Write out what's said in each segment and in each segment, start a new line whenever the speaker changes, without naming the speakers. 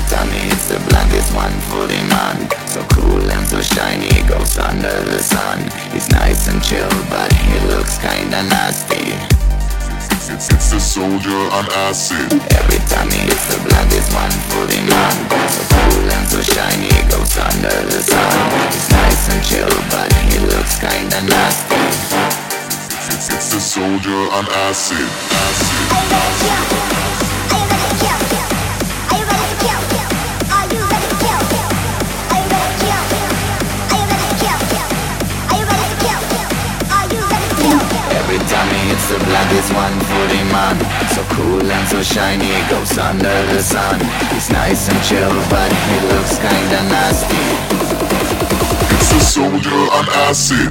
perfect tummy It's the blankest one for the man. So cool and so shiny It goes under the sun. He's nice and chill But he looks kinda nasty.
It's, it's a soldier on acid.
Every time he hits the blankest one for the man. So cool and so shiny It goes under the sun. He's nice and chill But he looks kinda nasty.
It's, it's, it's a soldier on acid. Acid, acid.
Time he the blood, is one fully man So cool and so shiny, it goes under the sun He's nice and chill, but he looks kinda nasty
It's a soldier on acid.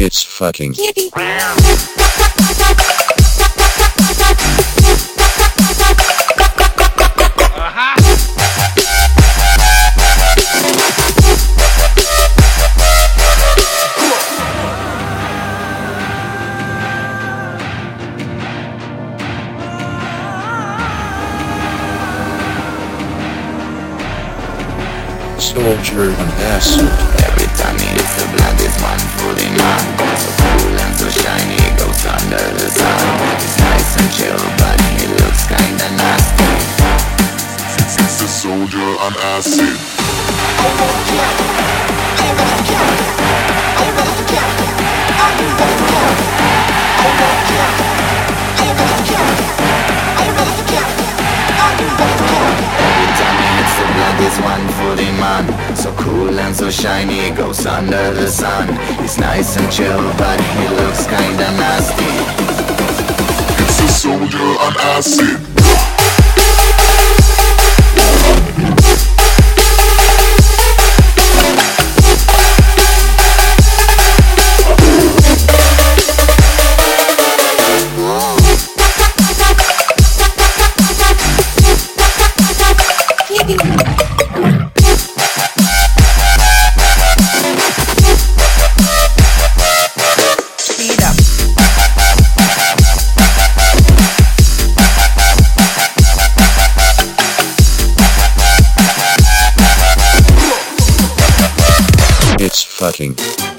It's fucking. Soldier on acid.
Every time he hits the blood, is one fully man So cool and so shiny, goes under the sun He's nice and chill, but he looks kinda nasty
It's, it's the soldier on acid. Are you ready to kill? Are you ready to kill? Are you ready to kill?
So cool and so shiny, goes under the sun. He's nice and chill, but he looks kinda nasty.
It's the soldier on acid.
Fucking.